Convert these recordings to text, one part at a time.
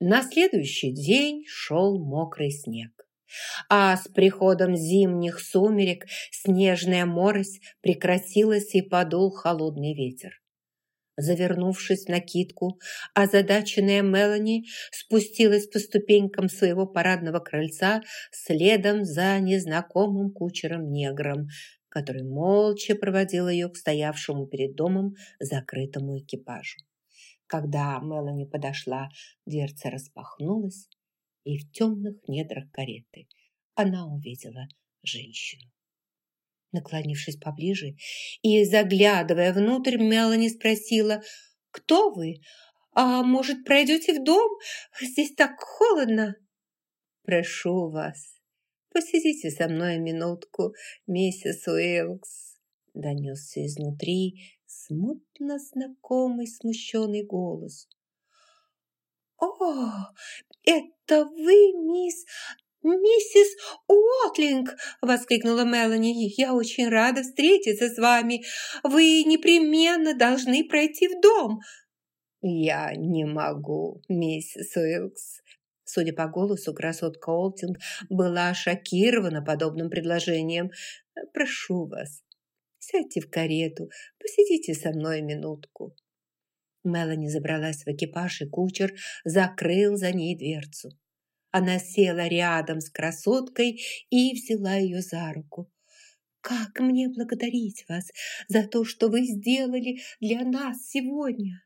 На следующий день шел мокрый снег. А с приходом зимних сумерек снежная морось прекратилась и подул холодный ветер. Завернувшись в накидку, озадаченная Мелани спустилась по ступенькам своего парадного крыльца следом за незнакомым кучером-негром, который молча проводил ее к стоявшему перед домом закрытому экипажу. Когда Мелани подошла, дверца распахнулась, и в темных недрах кареты она увидела женщину. Наклонившись поближе и заглядывая внутрь, Мелани спросила, «Кто вы? А может, пройдете в дом? Здесь так холодно!» «Прошу вас, посидите со мной минутку, миссис Уилкс», донесся изнутри смутно знакомый смущенный голос. «О, это вы, мисс «Миссис Уотлинг!» – воскликнула Мелани. «Я очень рада встретиться с вами. Вы непременно должны пройти в дом». «Я не могу, миссис Уилкс». Судя по голосу, красотка Олтинг была шокирована подобным предложением. «Прошу вас, сядьте в карету, посидите со мной минутку». Мелани забралась в экипаж, и кучер закрыл за ней дверцу. Она села рядом с красоткой и взяла ее за руку. «Как мне благодарить вас за то, что вы сделали для нас сегодня?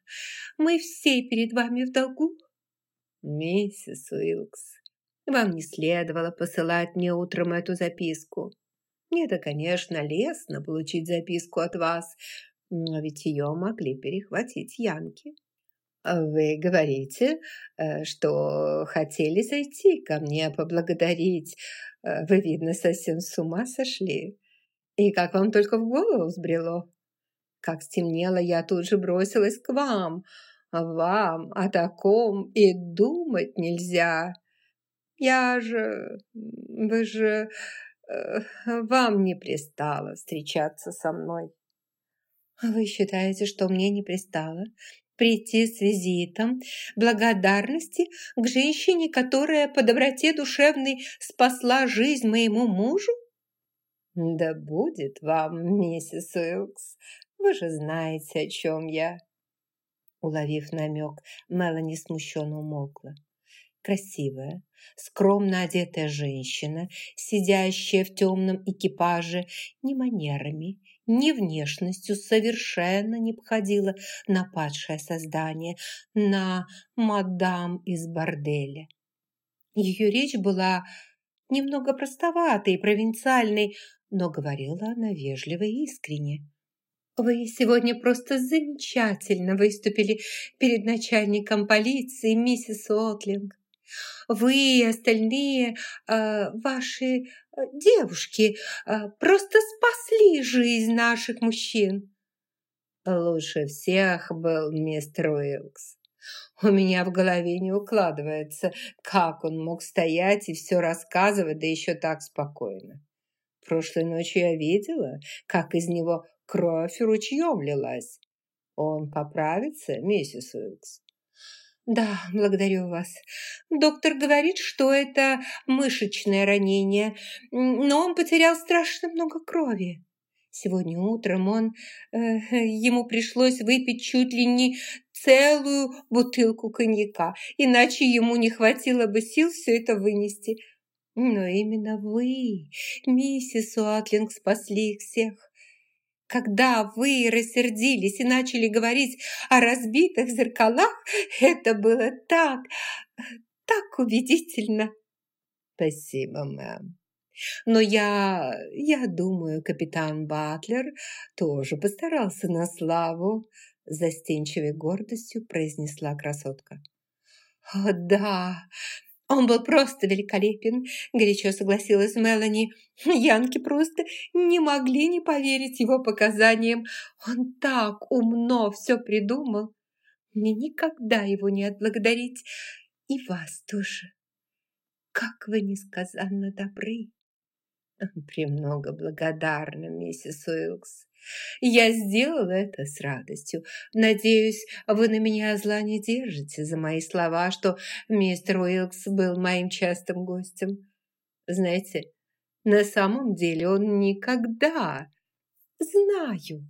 Мы все перед вами в долгу». «Миссис Уилкс, вам не следовало посылать мне утром эту записку. Мне-то, конечно, лестно получить записку от вас, но ведь ее могли перехватить янки». «Вы говорите, э, что хотели зайти ко мне поблагодарить. Э, вы, видно, совсем с ума сошли. И как вам только в голову взбрело? Как стемнело, я тут же бросилась к вам. Вам о таком и думать нельзя. Я же... Вы же... Э, вам не пристало встречаться со мной». «Вы считаете, что мне не пристало прийти с визитом благодарности к женщине, которая по доброте душевной спасла жизнь моему мужу? Да будет вам, миссис Уилкс, вы же знаете, о чем я. Уловив намек, Мелани смущенно умолкла. Красивая, скромно одетая женщина, сидящая в темном экипаже, ни манерами, ни внешностью совершенно не походила на падшее создание, на мадам из борделя. Ее речь была немного простоватой и провинциальной, но говорила она вежливо и искренне. «Вы сегодня просто замечательно выступили перед начальником полиции, миссис Уотлинг. Вы и остальные э, ваши э, девушки э, просто спасли жизнь наших мужчин. Лучше всех был мистер Уилкс. У меня в голове не укладывается, как он мог стоять и все рассказывать, да еще так спокойно. Прошлой ночью я видела, как из него кровь ручьем лилась. Он поправится, миссис Уилкс? «Да, благодарю вас. Доктор говорит, что это мышечное ранение, но он потерял страшно много крови. Сегодня утром он... Э, ему пришлось выпить чуть ли не целую бутылку коньяка, иначе ему не хватило бы сил все это вынести. Но именно вы, миссис Уатлинг, спасли их всех. Когда вы рассердились и начали говорить о разбитых зеркалах, это было так, так убедительно. Спасибо, мэм. Но я, я думаю, капитан Батлер тоже постарался на славу, застенчивой гордостью произнесла красотка. «О, да, «Он был просто великолепен», – горячо согласилась Мелани. Янки просто не могли не поверить его показаниям. Он так умно все придумал. Мне никогда его не отблагодарить. И вас тоже. Как вы несказанно добры. «Премного благодарна, миссис Уилкс. Я сделала это с радостью. Надеюсь, вы на меня зла не держите за мои слова, что мистер Уилкс был моим частым гостем. Знаете, на самом деле он никогда... Знаю.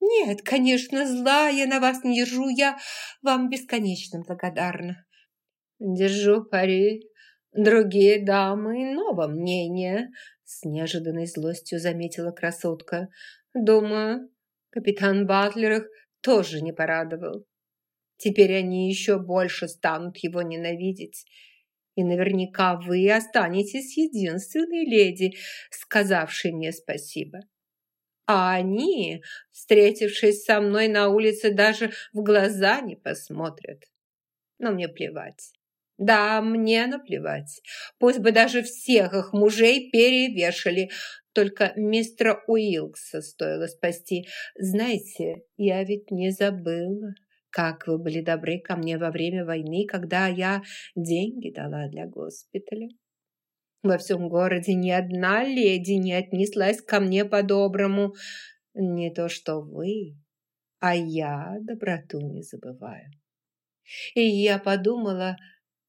Нет, конечно, зла я на вас не держу, я вам бесконечно благодарна. Держу пари. Другие дамы иного мнения, с неожиданной злостью заметила красотка. Думаю, капитан Батлер их тоже не порадовал. Теперь они еще больше станут его ненавидеть. И наверняка вы останетесь единственной леди, сказавшей мне спасибо. А они, встретившись со мной на улице, даже в глаза не посмотрят. Но мне плевать. Да, мне наплевать. Пусть бы даже всех их мужей перевешали. Только мистера Уилкса стоило спасти. Знаете, я ведь не забыла, как вы были добры ко мне во время войны, когда я деньги дала для госпиталя. Во всем городе ни одна леди не отнеслась ко мне по-доброму. Не то что вы, а я доброту не забываю. И я подумала,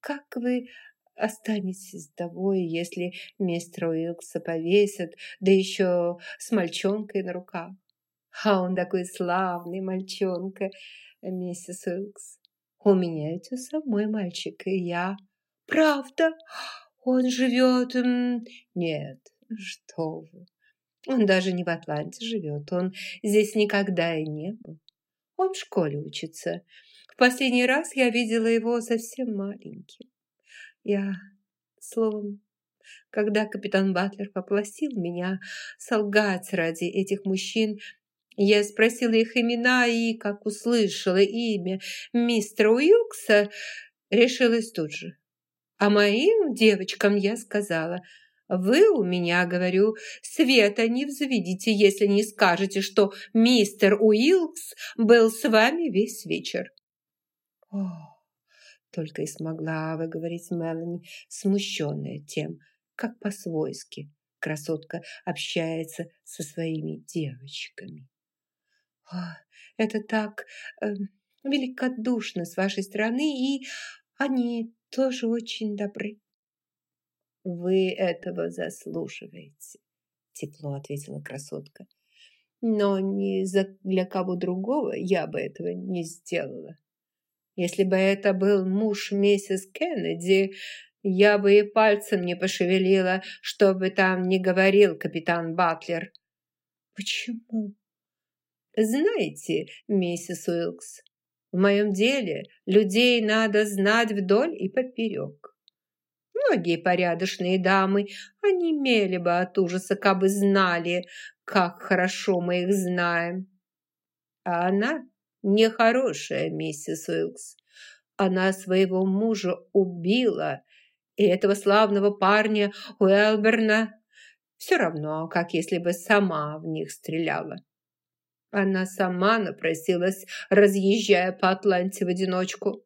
как вы останетесь вдовой, если мистера Уилкса повесят, да еще с мальчонкой на руках? А он такой славный мальчонка, миссис Уилкс. У меня ведь у самой мальчик, и я... Правда? Он живет... Нет, что вы. Он даже не в Атланте живет, он здесь никогда и не был. Он в школе учится последний раз я видела его совсем маленьким. Я, словом, когда капитан Батлер попросил меня солгать ради этих мужчин, я спросила их имена и, как услышала имя мистера Уилкса, решилась тут же. А моим девочкам я сказала, «Вы у меня, говорю, света не взведите, если не скажете, что мистер Уилкс был с вами весь вечер. О, только и смогла выговорить Мелани, смущенная тем, как по-свойски красотка общается со своими девочками. О, это так э, великодушно с вашей стороны, и они тоже очень добры. Вы этого заслуживаете, тепло ответила красотка. Но ни за для кого другого я бы этого не сделала. Если бы это был муж миссис Кеннеди, я бы и пальцем не пошевелила, чтобы там не говорил капитан Батлер. Почему? Знаете, миссис Уилкс, в моем деле людей надо знать вдоль и поперек. Многие порядочные дамы онемели бы от ужаса, как бы знали, как хорошо мы их знаем. А она нехорошая, миссис Уилкс. Она своего мужа убила, и этого славного парня Уэлберна все равно, как если бы сама в них стреляла. Она сама напросилась, разъезжая по Атланте в одиночку.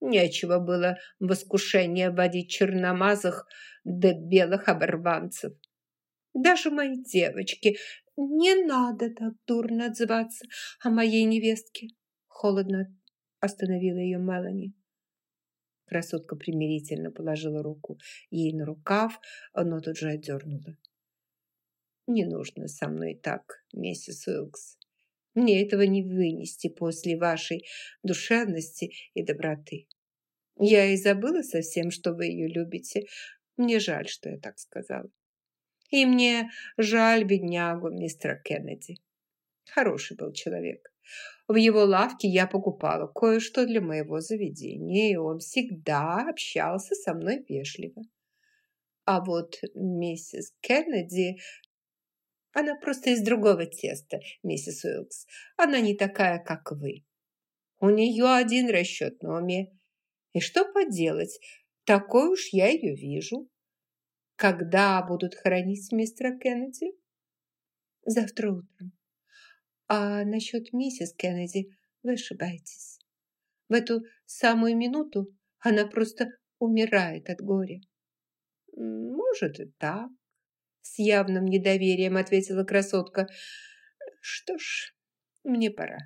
Нечего было в искушение водить черномазых да белых оборванцев. Даже мои девочки «Не надо так дурно отзываться о моей невестке!» Холодно остановила ее Мелани. Красотка примирительно положила руку ей на рукав, но тут же отдернула. «Не нужно со мной так, миссис Уилкс. Мне этого не вынести после вашей душевности и доброты. Я и забыла совсем, что вы ее любите. Мне жаль, что я так сказала. И мне жаль беднягу мистера Кеннеди. Хороший был человек. В его лавке я покупала кое-что для моего заведения, и он всегда общался со мной вежливо. А вот миссис Кеннеди... Она просто из другого теста, миссис Уилкс. Она не такая, как вы. У нее один расчет на уме. И что поделать, такой уж я ее вижу. Когда будут хоронить мистера Кеннеди? Завтра утром. А насчет миссис Кеннеди вы ошибаетесь. В эту самую минуту она просто умирает от горя. Может и так. С явным недоверием ответила красотка. Что ж, мне пора.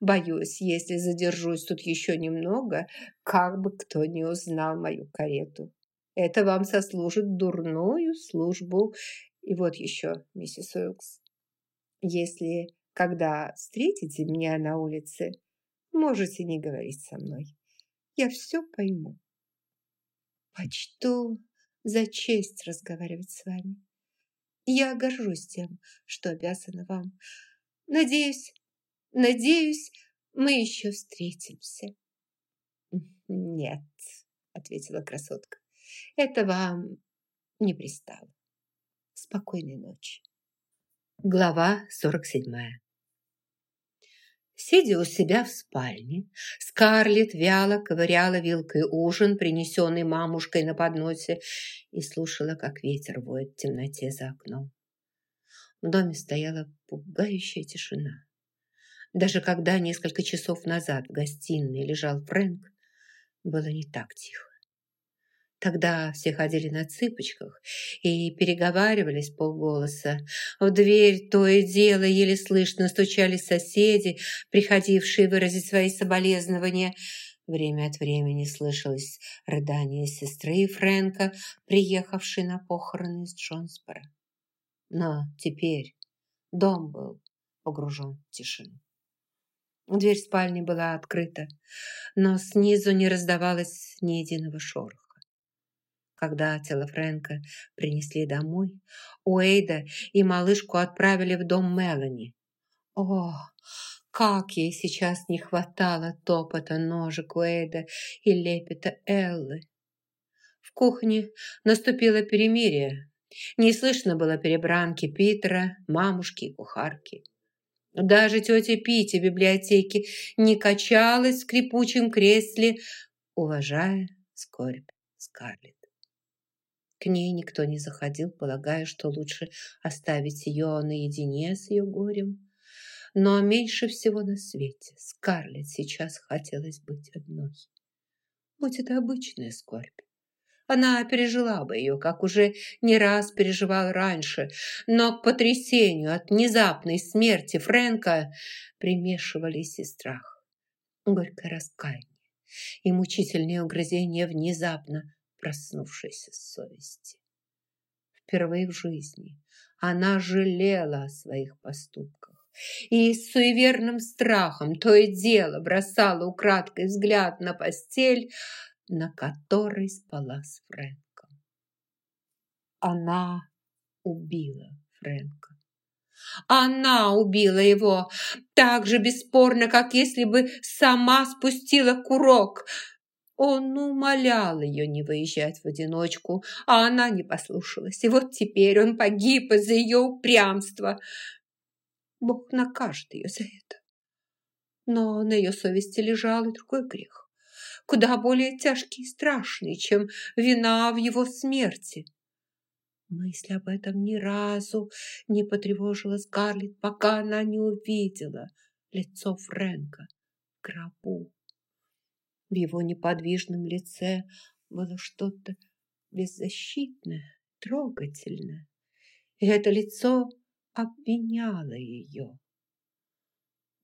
Боюсь, если задержусь тут еще немного, как бы кто не узнал мою карету. Это вам сослужит дурную службу. И вот еще, миссис Уилкс, если когда встретите меня на улице, можете не говорить со мной. Я все пойму. Почту за честь разговаривать с вами. Я горжусь тем, что обязана вам. Надеюсь, надеюсь, мы еще встретимся. Нет, ответила красотка. Это вам не пристало. Спокойной ночи. Глава сорок седьмая. Сидя у себя в спальне, Скарлетт вяло ковыряла вилкой ужин, принесенный мамушкой на подносе, и слушала, как ветер воет в темноте за окном. В доме стояла пугающая тишина. Даже когда несколько часов назад в гостиной лежал Фрэнк, было не так тихо. Тогда все ходили на цыпочках и переговаривались полголоса. В дверь то и дело еле слышно стучали соседи, приходившие выразить свои соболезнования. Время от времени слышалось рыдание сестры Фрэнка, приехавшей на похороны из Джонсбора. Но теперь дом был погружен в тишину. Дверь спальни была открыта, но снизу не раздавалось ни единого шороха. Когда тело Фрэнка принесли домой, Уэйда и малышку отправили в дом Мелани. О, как ей сейчас не хватало топота ножек Уэйда и лепета Эллы. В кухне наступило перемирие. Не слышно было перебранки Питера, мамушки и кухарки. Даже тетя Питти в библиотеке не качалась в скрипучем кресле, уважая скорбь Скарлетт. К ней никто не заходил, полагая, что лучше оставить ее наедине с ее горем. Но меньше всего на свете Скарлетт сейчас хотелось быть одной. Будь это обычная скорбь. Она пережила бы ее, как уже не раз переживал раньше, но к потрясению от внезапной смерти Фрэнка примешивались и страх, горькое раскаяние и мучительные угрызения внезапно проснувшейся совести. Впервые в жизни она жалела о своих поступках и с суеверным страхом то и дело бросала украдкой взгляд на постель, на которой спала с Фрэнком. Она убила Фрэнка. Она убила его так же бесспорно, как если бы сама спустила курок – он умолял ее не выезжать в одиночку, а она не послушалась. И вот теперь он погиб из-за ее упрямства. Бог накажет ее за это. Но на ее совести лежал и другой грех, куда более тяжкий и страшный, чем вина в его смерти. Мысль об этом ни разу не потревожила Скарлетт, пока она не увидела лицо Фрэнка в гробу. В его неподвижном лице было что-то беззащитное, трогательное. И это лицо обвиняло ее.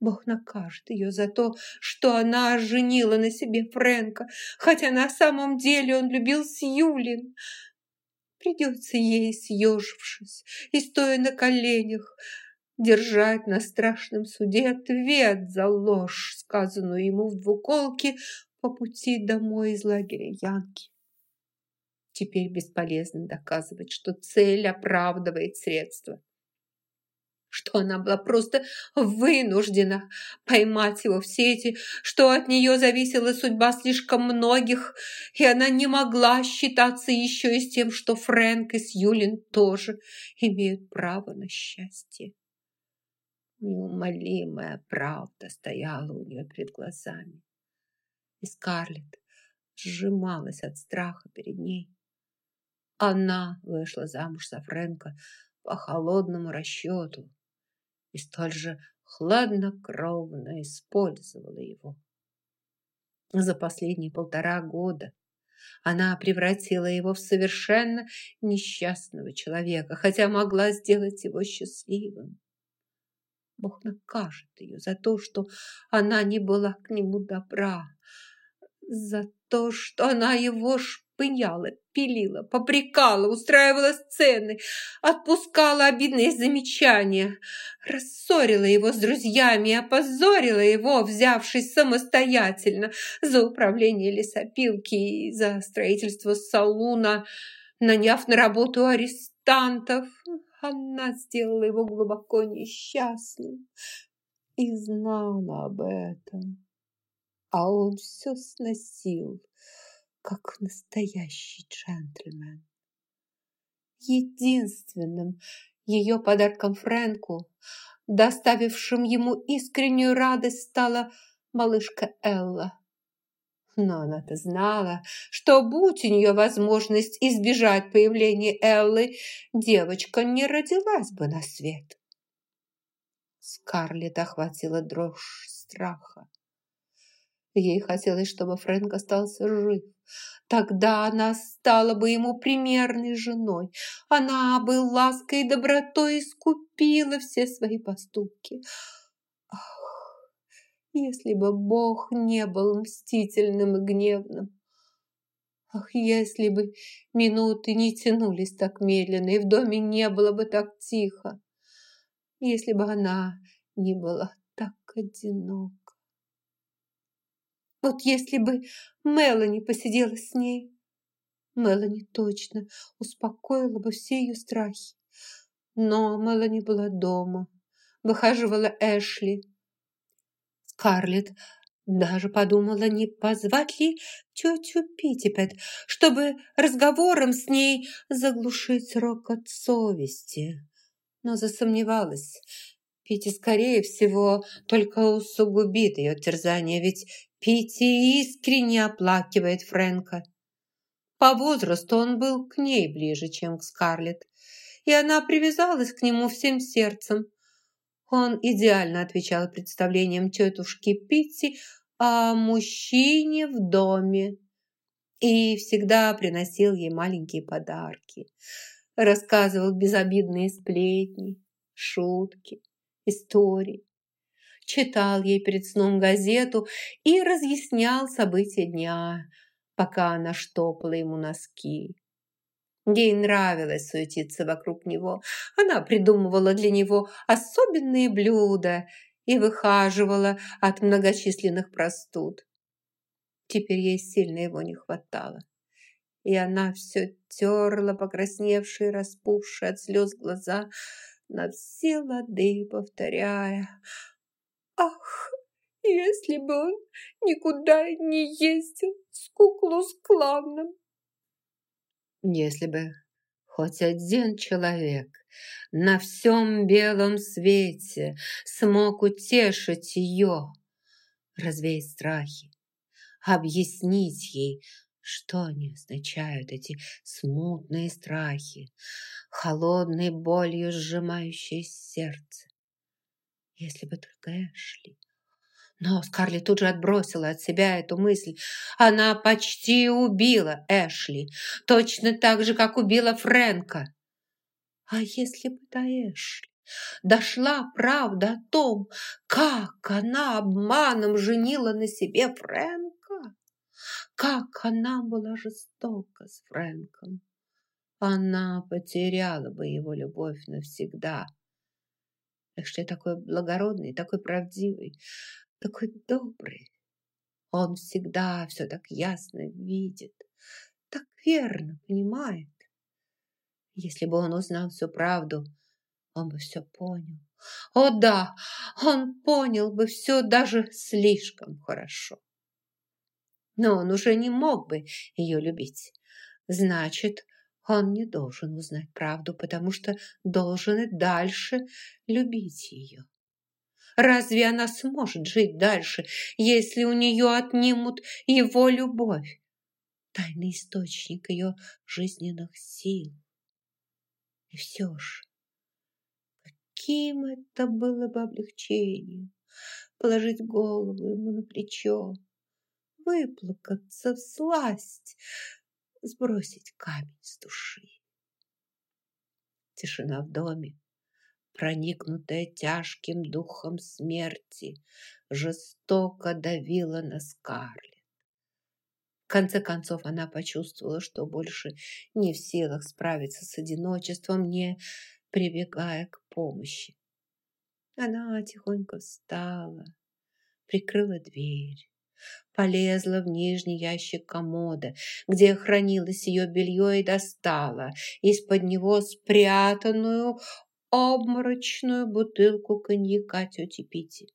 Бог накажет ее за то, что она женила на себе Фрэнка, хотя на самом деле он любил Сьюлин. Придется ей, съежившись и стоя на коленях, держать на страшном суде ответ за ложь, сказанную ему в двуколке по пути домой из лагеря Янки. Теперь бесполезно доказывать, что цель оправдывает средства. Что она была просто вынуждена поймать его в сети, что от нее зависела судьба слишком многих, и она не могла считаться еще и с тем, что Фрэнк и Сьюлин тоже имеют право на счастье. Неумолимая правда стояла у нее перед глазами и Скарлетт сжималась от страха перед ней. Она вышла замуж за Фрэнка по холодному расчету и столь же хладнокровно использовала его. За последние полтора года она превратила его в совершенно несчастного человека, хотя могла сделать его счастливым. Бог накажет ее за то, что она не была к нему добра, за то, что она его шпыняла, пилила, попрекала, устраивала сцены, отпускала обидные замечания, рассорила его с друзьями и опозорила его, взявшись самостоятельно за управление лесопилки и за строительство салуна, наняв на работу арестантов. Она сделала его глубоко несчастным и знала об этом. А он все сносил, как настоящий джентльмен. Единственным ее подарком Фрэнку, доставившим ему искреннюю радость, стала малышка Элла. Но она-то знала, что будь у нее возможность избежать появления Эллы, девочка не родилась бы на свет. Скарлетт охватила дрожь страха. Ей хотелось, чтобы Фрэнк остался жив. Тогда она стала бы ему примерной женой. Она бы лаской и добротой искупила все свои поступки. Ах, если бы Бог не был мстительным и гневным. Ах, если бы минуты не тянулись так медленно, и в доме не было бы так тихо. Если бы она не была так одинока. Вот если бы Мелани посидела с ней, Мелани точно успокоила бы все ее страхи. Но Мелани была дома, выхаживала Эшли. Скарлетт даже подумала, не позвать ли тетю Питтипет, чтобы разговором с ней заглушить рокот совести. Но засомневалась. Питти, скорее всего, только усугубит ее терзание, ведь Питти искренне оплакивает Фрэнка. По возрасту он был к ней ближе, чем к Скарлетт, и она привязалась к нему всем сердцем. Он идеально отвечал представлениям тетушки Питти о мужчине в доме и всегда приносил ей маленькие подарки, рассказывал безобидные сплетни, шутки, истории читал ей перед сном газету и разъяснял события дня, пока она штопала ему носки. Ей нравилось суетиться вокруг него. Она придумывала для него особенные блюда и выхаживала от многочисленных простуд. Теперь ей сильно его не хватало. И она все терла покрасневшие, распухшие от слез глаза на все лады, повторяя Ах, если бы он никуда не ездил с Куклус-кланом. Если бы хоть один человек на всем белом свете смог утешить ее, развеять страхи, объяснить ей, что они означают, эти смутные страхи, холодной болью сжимающие сердце если бы только Эшли. Но Скарлетт тут же отбросила от себя эту мысль. Она почти убила Эшли, точно так же, как убила Фрэнка. А если бы до Эшли дошла правда о том, как она обманом женила на себе Фрэнка, как она была жестока с Фрэнком, она потеряла бы его любовь навсегда. Так что я такой благородный, такой правдивый, такой добрый. Он всегда все так ясно видит, так верно понимает. Если бы он узнал всю правду, он бы все понял. О да, он понял бы все даже слишком хорошо. Но он уже не мог бы ее любить. Значит, он не должен узнать правду, потому что должен и дальше любить ее. Разве она сможет жить дальше, если у нее отнимут его любовь? Тайный источник ее жизненных сил. И все же, каким это было бы облегчением положить голову ему на плечо, выплакаться в сласть, сбросить камень с души. Тишина в доме проникнутая тяжким духом смерти, жестоко давила на Скарлетт. В конце концов она почувствовала, что больше не в силах справиться с одиночеством, не прибегая к помощи. Она тихонько встала, прикрыла дверь, полезла в нижний ящик комода, где хранилось ее белье, и достала из-под него спрятанную обморочную бутылку коньяка тети Пити.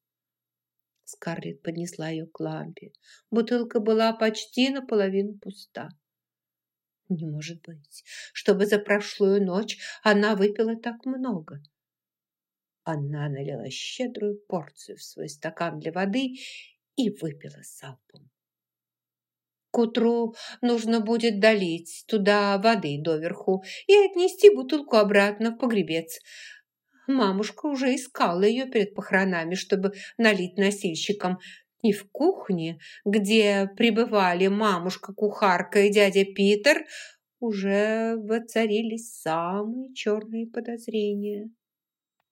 Скарлетт поднесла ее к лампе. Бутылка была почти наполовину пуста. Не может быть, чтобы за прошлую ночь она выпила так много. Она налила щедрую порцию в свой стакан для воды и выпила салпом. К утру нужно будет долить туда воды доверху и отнести бутылку обратно в погребец. Мамушка уже искала ее перед похоронами, чтобы налить носильщикам. И в кухне, где пребывали мамушка-кухарка и дядя Питер, уже воцарились самые черные подозрения.